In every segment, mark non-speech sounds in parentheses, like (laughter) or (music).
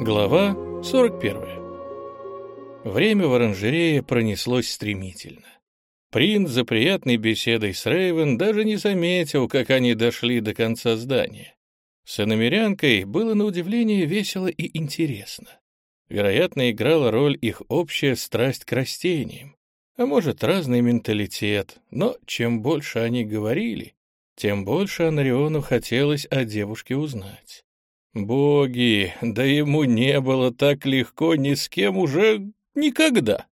Глава 41. Время в оранжерее пронеслось стремительно. Принц за приятной беседой с Рейвен даже не заметил, как они дошли до конца здания. С иномерянкой было на удивление весело и интересно. Вероятно, играла роль их общая страсть к растениям, а может, разный менталитет, но чем больше они говорили, тем больше Анриону хотелось о девушке узнать. Боги, да ему не было так легко ни с кем уже никогда.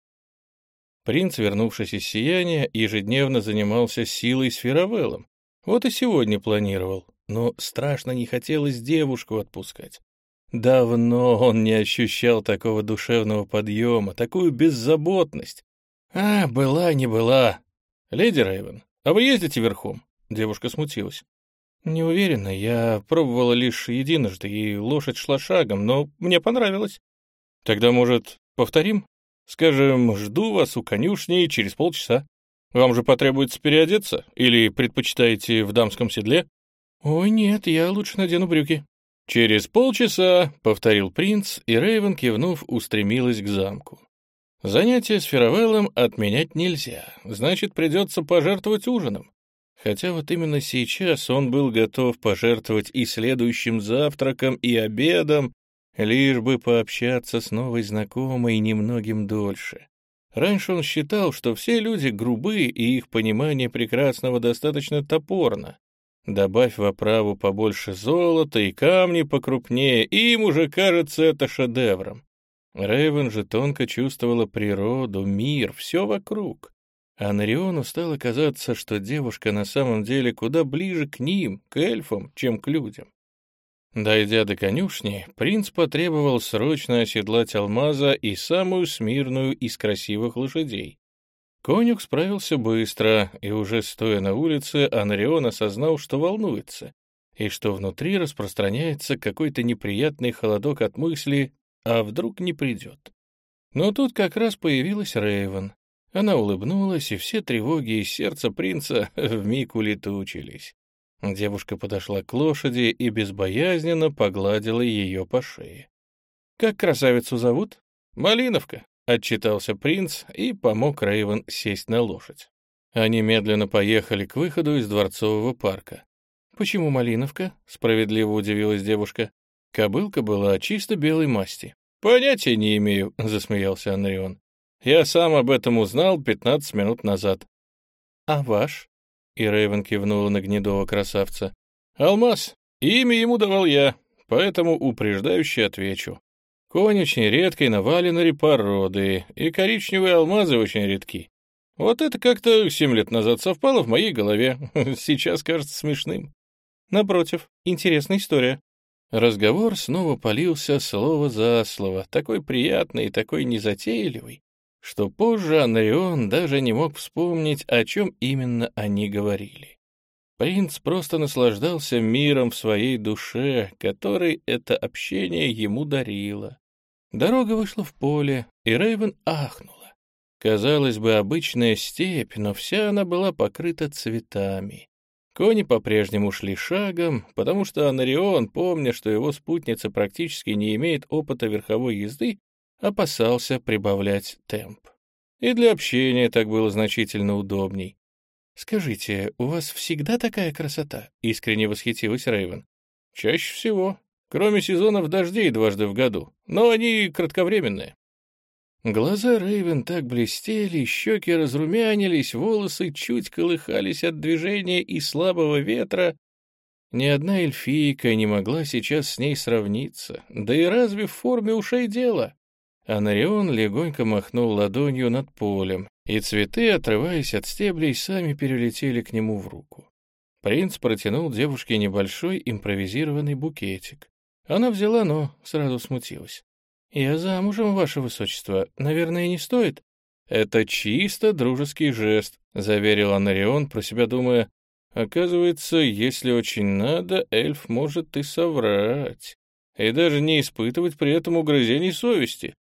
Принц, вернувшись из сияния, ежедневно занимался силой с Феравеллом. Вот и сегодня планировал, но страшно не хотелось девушку отпускать. Давно он не ощущал такого душевного подъема, такую беззаботность. А, была не была. Леди Рейвен, а вы ездите верхом? Девушка смутилась. «Не уверена, я пробовала лишь единожды, и лошадь шла шагом, но мне понравилось». «Тогда, может, повторим? Скажем, жду вас у конюшни через полчаса. Вам же потребуется переодеться? Или предпочитаете в дамском седле?» «Ой, нет, я лучше надену брюки». «Через полчаса», — повторил принц, и Рейвен, кивнув, устремилась к замку. Занятие с Феравеллом отменять нельзя, значит, придется пожертвовать ужином. Хотя вот именно сейчас он был готов пожертвовать и следующим завтраком, и обедом, лишь бы пообщаться с новой знакомой немногим дольше. Раньше он считал, что все люди грубы, и их понимание прекрасного достаточно топорно. Добавь в оправу побольше золота и камни покрупнее, и им уже кажется это шедевром. Рэйвен же тонко чувствовала природу, мир, все вокруг. А Нариону стало казаться, что девушка на самом деле куда ближе к ним, к эльфам, чем к людям. Дойдя до конюшни, принц потребовал срочно оседлать алмаза и самую смирную из красивых лошадей. Конюх справился быстро, и уже стоя на улице, Анарион осознал, что волнуется, и что внутри распространяется какой-то неприятный холодок от мысли «а вдруг не придет?». Но тут как раз появилась Рейвен. Она улыбнулась, и все тревоги из сердца принца (laughs) вмиг улетучились. Девушка подошла к лошади и безбоязненно погладила ее по шее. «Как красавицу зовут?» «Малиновка», — отчитался принц и помог Рейвен сесть на лошадь. Они медленно поехали к выходу из дворцового парка. «Почему Малиновка?» — справедливо удивилась девушка. Кобылка была чисто белой масти. «Понятия не имею», — засмеялся Анрион. Я сам об этом узнал 15 минут назад. А ваш? И Рейвен кивнула на гнедого красавца. Алмаз. Имя ему давал я, поэтому упреждающе отвечу. Конь очень редкой наваленной породы, и коричневые алмазы очень редки. Вот это как-то семь лет назад совпало в моей голове. (laughs) Сейчас кажется смешным. Напротив, интересная история. Разговор снова полился слово за слово, такой приятный и такой незатейливый, что позже Анрион даже не мог вспомнить, о чем именно они говорили. Принц просто наслаждался миром в своей душе, который это общение ему дарило. Дорога вышла в поле, и Рейвен ахнула. Казалось бы, обычная степь, но вся она была покрыта цветами. Кони по-прежнему шли шагом, потому что Анарион, помня, что его спутница практически не имеет опыта верховой езды, опасался прибавлять темп. И для общения так было значительно удобней. «Скажите, у вас всегда такая красота?» — искренне восхитилась Рейвен. «Чаще всего, кроме сезонов дождей дважды в году, но они кратковременные». Глаза Рейвен так блестели, щеки разрумянились, волосы чуть колыхались от движения и слабого ветра. Ни одна эльфийка не могла сейчас с ней сравниться, да и разве в форме ушей дело? Анарион легонько махнул ладонью над полем, и цветы, отрываясь от стеблей, сами перелетели к нему в руку. Принц протянул девушке небольшой импровизированный букетик. Она взяла, но сразу смутилась. «Я замужем, ваше высочество. Наверное, не стоит?» «Это чисто дружеский жест», — заверил Анарион, про себя думая. «Оказывается, если очень надо, эльф может и соврать, и даже не испытывать при этом угрызений совести.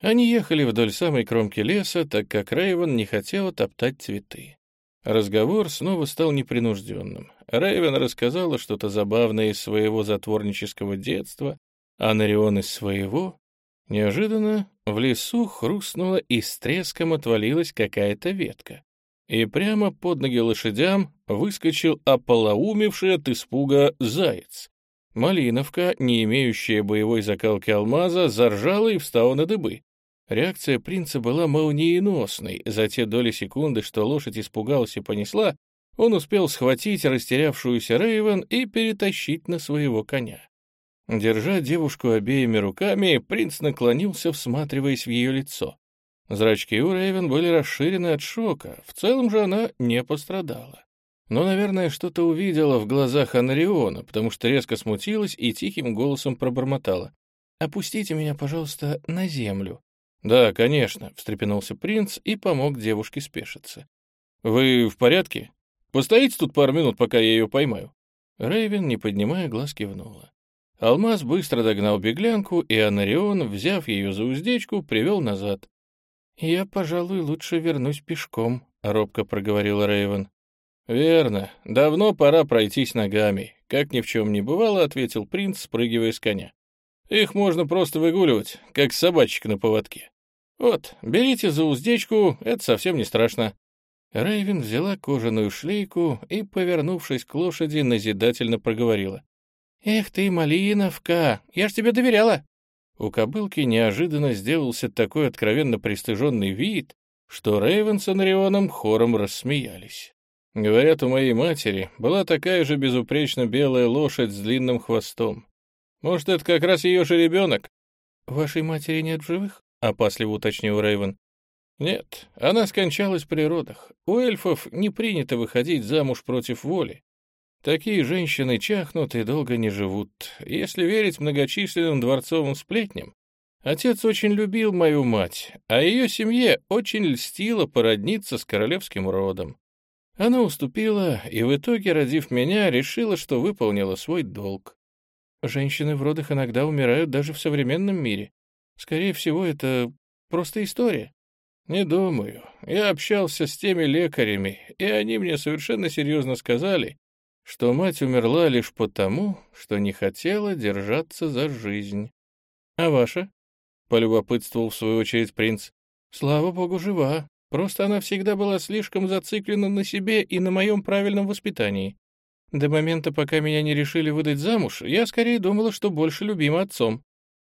Они ехали вдоль самой кромки леса, так как Рейвен не хотела топтать цветы. Разговор снова стал непринужденным. Рейвен рассказала что-то забавное из своего затворнического детства, а Нарион из своего. Неожиданно в лесу хрустнула и с треском отвалилась какая-то ветка. И прямо под ноги лошадям выскочил ополоумевший от испуга заяц. Малиновка, не имеющая боевой закалки алмаза, заржала и встала на дыбы. Реакция принца была молниеносной. За те доли секунды, что лошадь испугалась и понесла, он успел схватить растерявшуюся Рейвен и перетащить на своего коня. Держа девушку обеими руками, принц наклонился, всматриваясь в ее лицо. Зрачки у Рейвен были расширены от шока, в целом же она не пострадала. Но, наверное, что-то увидела в глазах Анриона, потому что резко смутилась и тихим голосом пробормотала. «Опустите меня, пожалуйста, на землю». «Да, конечно», — встрепенулся принц и помог девушке спешиться. «Вы в порядке? Постоите тут пару минут, пока я ее поймаю». Рейвен, не поднимая глаз, кивнула. Алмаз быстро догнал беглянку, и Анарион, взяв ее за уздечку, привел назад. «Я, пожалуй, лучше вернусь пешком», — робко проговорил Рейвен. «Верно. Давно пора пройтись ногами», — как ни в чем не бывало, — ответил принц, спрыгивая с коня. «Их можно просто выгуливать, как собачек на поводке. Вот, берите за уздечку, это совсем не страшно». Рейвен взяла кожаную шлейку и, повернувшись к лошади, назидательно проговорила. «Эх ты, Малиновка, я ж тебе доверяла!» У кобылки неожиданно сделался такой откровенно пристыженный вид, что Рейвен с Анрионом хором рассмеялись. Говорят, у моей матери была такая же безупречно белая лошадь с длинным хвостом. Может, это как раз ее же ребенок? Вашей матери нет в живых? — опасливо уточнил Рейвен. Нет, она скончалась при родах. У эльфов не принято выходить замуж против воли. Такие женщины чахнут и долго не живут. Если верить многочисленным дворцовым сплетням, отец очень любил мою мать, а ее семье очень льстило породниться с королевским родом. Она уступила и в итоге, родив меня, решила, что выполнила свой долг. Женщины в родах иногда умирают даже в современном мире. Скорее всего, это просто история. Не думаю. Я общался с теми лекарями, и они мне совершенно серьезно сказали, что мать умерла лишь потому, что не хотела держаться за жизнь. А ваша? — полюбопытствовал в свою очередь принц. Слава богу, жива. Просто она всегда была слишком зациклена на себе и на моем правильном воспитании. До момента, пока меня не решили выдать замуж, я скорее думала, что больше любима отцом.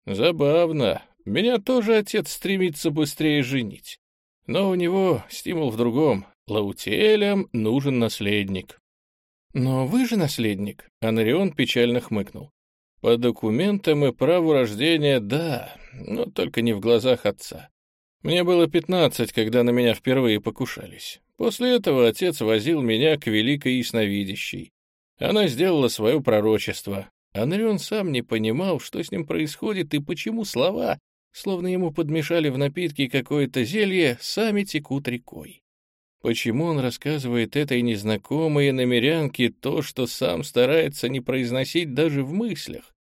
Забавно. Меня тоже отец стремится быстрее женить. Но у него стимул в другом. Лаутиэлям нужен наследник. Но вы же наследник, Анарион печально хмыкнул. По документам и праву рождения, да, но только не в глазах отца. Мне было пятнадцать, когда на меня впервые покушались. После этого отец возил меня к великой ясновидящей. Она сделала свое пророчество. Анрион сам не понимал, что с ним происходит и почему слова, словно ему подмешали в напитки какое-то зелье, сами текут рекой. Почему он рассказывает этой незнакомой намерянке то, что сам старается не произносить даже в мыслях?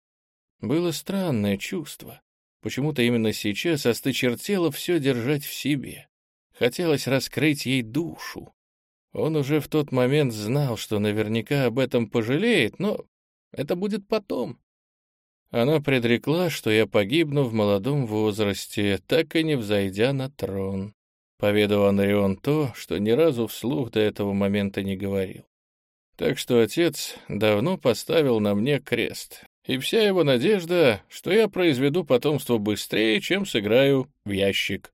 Было странное чувство. Почему-то именно сейчас осточертело все держать в себе. Хотелось раскрыть ей душу. Он уже в тот момент знал, что наверняка об этом пожалеет, но это будет потом. Она предрекла, что я погибну в молодом возрасте, так и не взойдя на трон. Поведал Анрион то, что ни разу вслух до этого момента не говорил. Так что отец давно поставил на мне крест, и вся его надежда, что я произведу потомство быстрее, чем сыграю в ящик.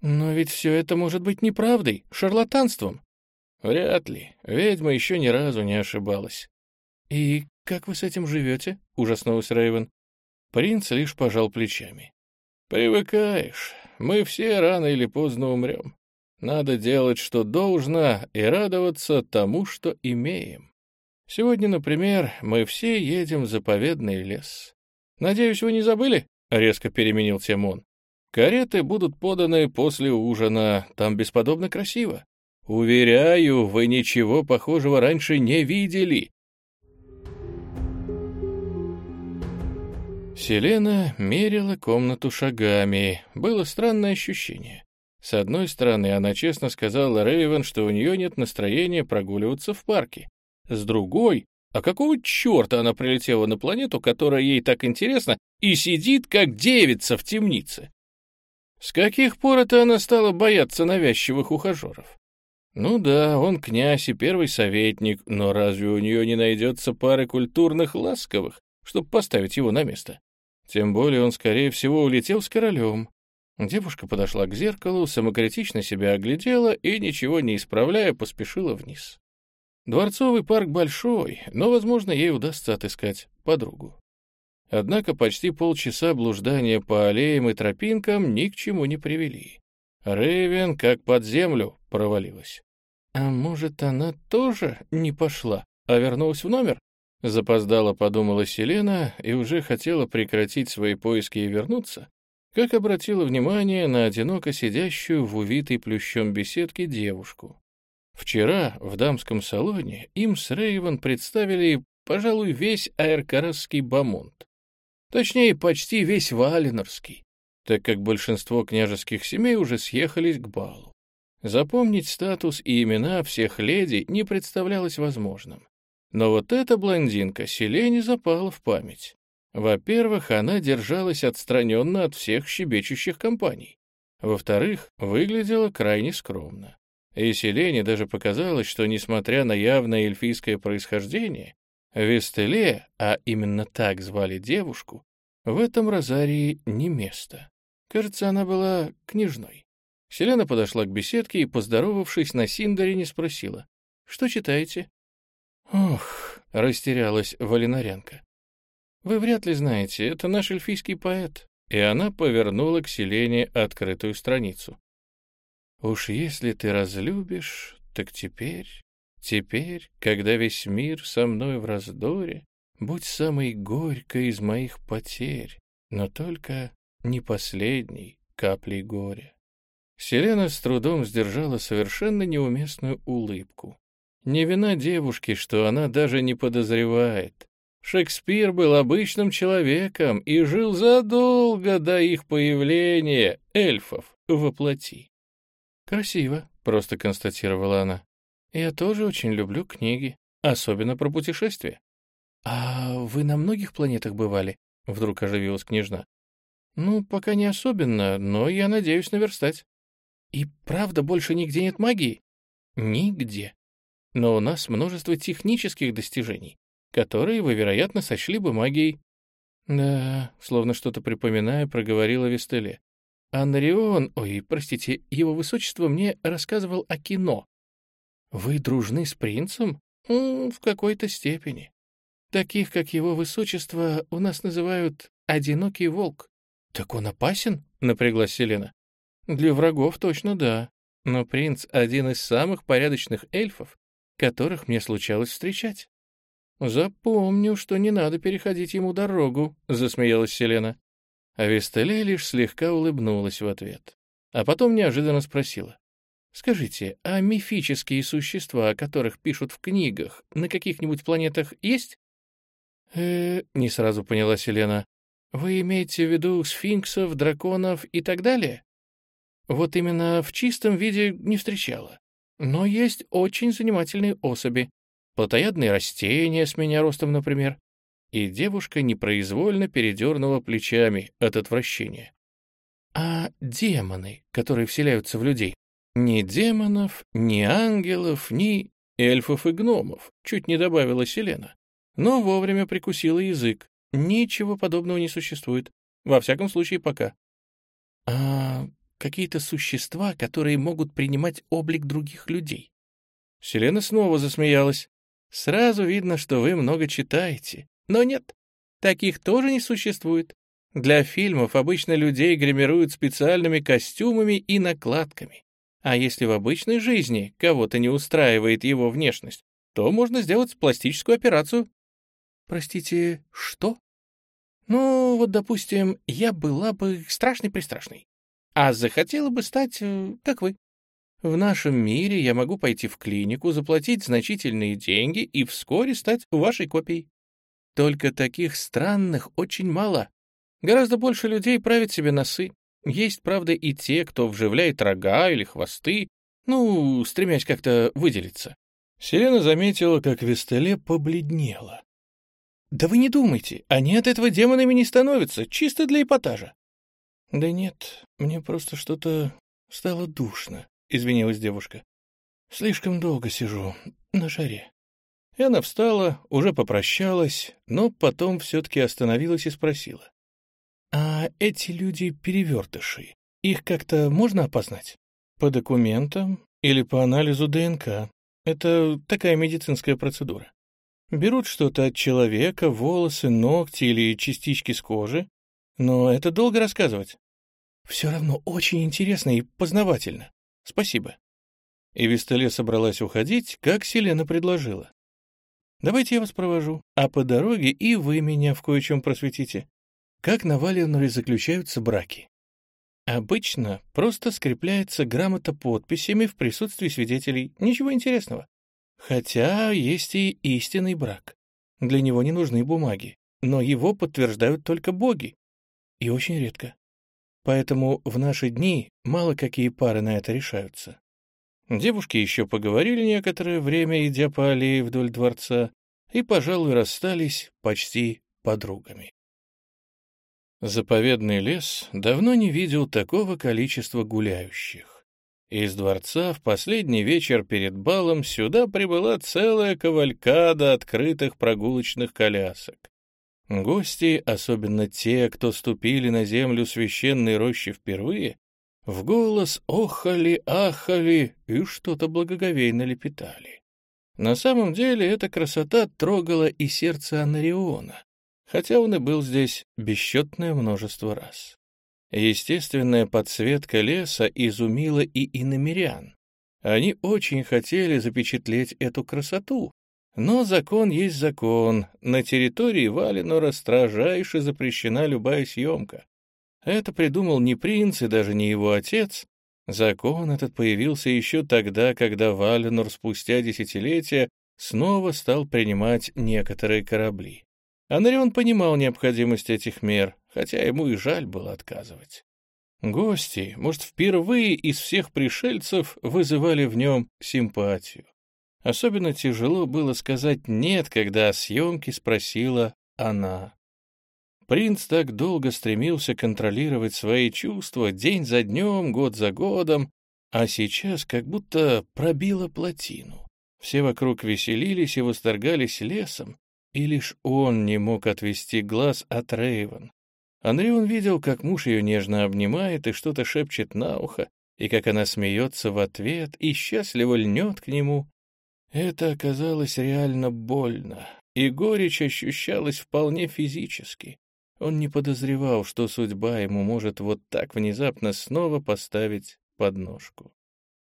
Но ведь все это может быть неправдой, шарлатанством. Вряд ли. Ведьма еще ни разу не ошибалась. И как вы с этим живете? Ужаснулась Рейвен. Принц лишь пожал плечами. Привыкаешь. Мы все рано или поздно умрем. Надо делать, что должно, и радоваться тому, что имеем. Сегодня, например, мы все едем в заповедный лес. Надеюсь, вы не забыли?» — резко переменил тему. «Кареты будут поданы после ужина, там бесподобно красиво. Уверяю, вы ничего похожего раньше не видели». Селена мерила комнату шагами. Было странное ощущение. С одной стороны, она честно сказала Рейвен, что у нее нет настроения прогуливаться в парке. С другой, А какого черта она прилетела на планету, которая ей так интересна, и сидит, как девица в темнице? С каких пор это она стала бояться навязчивых ухажеров? Ну да, он князь и первый советник, но разве у нее не найдется пары культурных ласковых, чтобы поставить его на место? Тем более он, скорее всего, улетел с королем. Девушка подошла к зеркалу, самокритично себя оглядела и, ничего не исправляя, поспешила вниз. Дворцовый парк большой, но, возможно, ей удастся отыскать подругу. Однако почти полчаса блуждания по аллеям и тропинкам ни к чему не привели. Рэйвен как под землю провалилась. А может, она тоже не пошла, а вернулась в номер? Запоздала, подумала Селена, и уже хотела прекратить свои поиски и вернуться, как обратила внимание на одиноко сидящую в увитой плющом беседке девушку. Вчера в дамском салоне им с Рейвен представили, пожалуй, весь аэркарасский бамонт. Точнее, почти весь валеновский, так как большинство княжеских семей уже съехались к балу. Запомнить статус и имена всех леди не представлялось возможным. Но вот эта блондинка Селене запала в память. Во-первых, она держалась отстраненно от всех щебечущих компаний. Во-вторых, выглядела крайне скромно. И Селене даже показалось, что, несмотря на явное эльфийское происхождение, Вестеле, а именно так звали девушку, в этом розарии не место. Кажется, она была княжной. Селена подошла к беседке и, поздоровавшись на Синдарине, спросила, «Что читаете?» «Ох», — растерялась Валинарянка. «Вы вряд ли знаете, это наш эльфийский поэт». И она повернула к Селене открытую страницу. «Уж если ты разлюбишь, так теперь, теперь, когда весь мир со мной в раздоре, будь самой горькой из моих потерь, но только не последней каплей горя». Селена с трудом сдержала совершенно неуместную улыбку. Не вина девушки, что она даже не подозревает. Шекспир был обычным человеком и жил задолго до их появления, эльфов, во плоти. «Красиво», — просто констатировала она. «Я тоже очень люблю книги, особенно про путешествия». «А вы на многих планетах бывали?» — вдруг оживилась княжна. «Ну, пока не особенно, но я надеюсь наверстать». «И правда больше нигде нет магии?» «Нигде. Но у нас множество технических достижений которые вы, вероятно, сочли бы магией. Да, словно что-то припоминая, проговорила Вестеле. Анрион, ой, простите, его высочество мне рассказывал о кино. Вы дружны с принцем? в какой-то степени. Таких, как его высочество, у нас называют «одинокий волк». Так он опасен? Напряглась Селена. Для врагов точно да. Но принц — один из самых порядочных эльфов, которых мне случалось встречать. «Запомню, что не надо переходить ему дорогу», — засмеялась Селена. А Вестеле лишь слегка улыбнулась в ответ. А потом неожиданно спросила. «Скажите, а мифические существа, о которых пишут в книгах, на каких-нибудь планетах есть?» «Э-э», не сразу поняла Селена. «Вы имеете в виду сфинксов, драконов и так далее?» «Вот именно в чистом виде не встречала. Но есть очень занимательные особи плотоядные растения с меня ростом, например. И девушка непроизвольно передернула плечами от отвращения. А демоны, которые вселяются в людей? Ни демонов, ни ангелов, ни эльфов и гномов, чуть не добавила Селена. Но вовремя прикусила язык. Ничего подобного не существует. Во всяком случае, пока. А какие-то существа, которые могут принимать облик других людей. Селена снова засмеялась. Сразу видно, что вы много читаете. Но нет, таких тоже не существует. Для фильмов обычно людей гримируют специальными костюмами и накладками. А если в обычной жизни кого-то не устраивает его внешность, то можно сделать пластическую операцию. Простите, что? Ну, вот, допустим, я была бы страшной-пристрашной, а захотела бы стать, э, как вы. В нашем мире я могу пойти в клинику, заплатить значительные деньги и вскоре стать вашей копией. Только таких странных очень мало. Гораздо больше людей правят себе носы. Есть, правда, и те, кто вживляет рога или хвосты, ну, стремясь как-то выделиться. Селена заметила, как Вестеле побледнела. «Да вы не думайте, они от этого демонами не становятся, чисто для эпатажа». «Да нет, мне просто что-то стало душно», — извинилась девушка. «Слишком долго сижу на жаре». И она встала, уже попрощалась, но потом все-таки остановилась и спросила. «А эти люди-перевертыши, их как-то можно опознать? По документам или по анализу ДНК? Это такая медицинская процедура. Берут что-то от человека, волосы, ногти или частички с кожи, но это долго рассказывать. Все равно очень интересно и познавательно. Спасибо. И Вистале собралась уходить, как Селена предложила. Давайте я вас провожу, а по дороге и вы меня в кое-чем просветите. Как на Валеноре заключаются браки? Обычно просто скрепляется грамота подписями в присутствии свидетелей. Ничего интересного. Хотя есть и истинный брак. Для него не нужны бумаги, но его подтверждают только боги. И очень редко. Поэтому в наши дни мало какие пары на это решаются. Девушки еще поговорили некоторое время, идя по аллее вдоль дворца, и, пожалуй, расстались почти подругами. Заповедный лес давно не видел такого количества гуляющих. Из дворца в последний вечер перед балом сюда прибыла целая кавалькада открытых прогулочных колясок. Гости, особенно те, кто ступили на землю священной рощи впервые, в голос охали, ахали и что-то благоговейно лепетали. На самом деле эта красота трогала и сердце Анариона, хотя он и был здесь бесчетное множество раз. Естественная подсветка леса изумила и иномерян. Они очень хотели запечатлеть эту красоту, но закон есть закон. На территории Валенора строжайше запрещена любая съемка. Это придумал не принц и даже не его отец. Закон этот появился еще тогда, когда Валенор спустя десятилетия снова стал принимать некоторые корабли. Анрион понимал необходимость этих мер, хотя ему и жаль было отказывать. Гости, может, впервые из всех пришельцев вызывали в нем симпатию. Особенно тяжело было сказать «нет», когда о съемке спросила она. Принц так долго стремился контролировать свои чувства день за днем, год за годом, а сейчас как будто пробило плотину. Все вокруг веселились и восторгались лесом, и лишь он не мог отвести глаз от Рейвен. Анрион видел, как муж ее нежно обнимает и что-то шепчет на ухо, и как она смеется в ответ и счастливо льнет к нему. Это оказалось реально больно, и горечь ощущалась вполне физически. Он не подозревал, что судьба ему может вот так внезапно снова поставить подножку.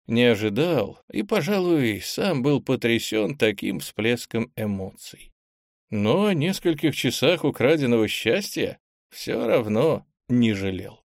Не ожидал и, пожалуй, сам был потрясен таким всплеском эмоций. Но о нескольких часах украденного счастья все равно не жалел.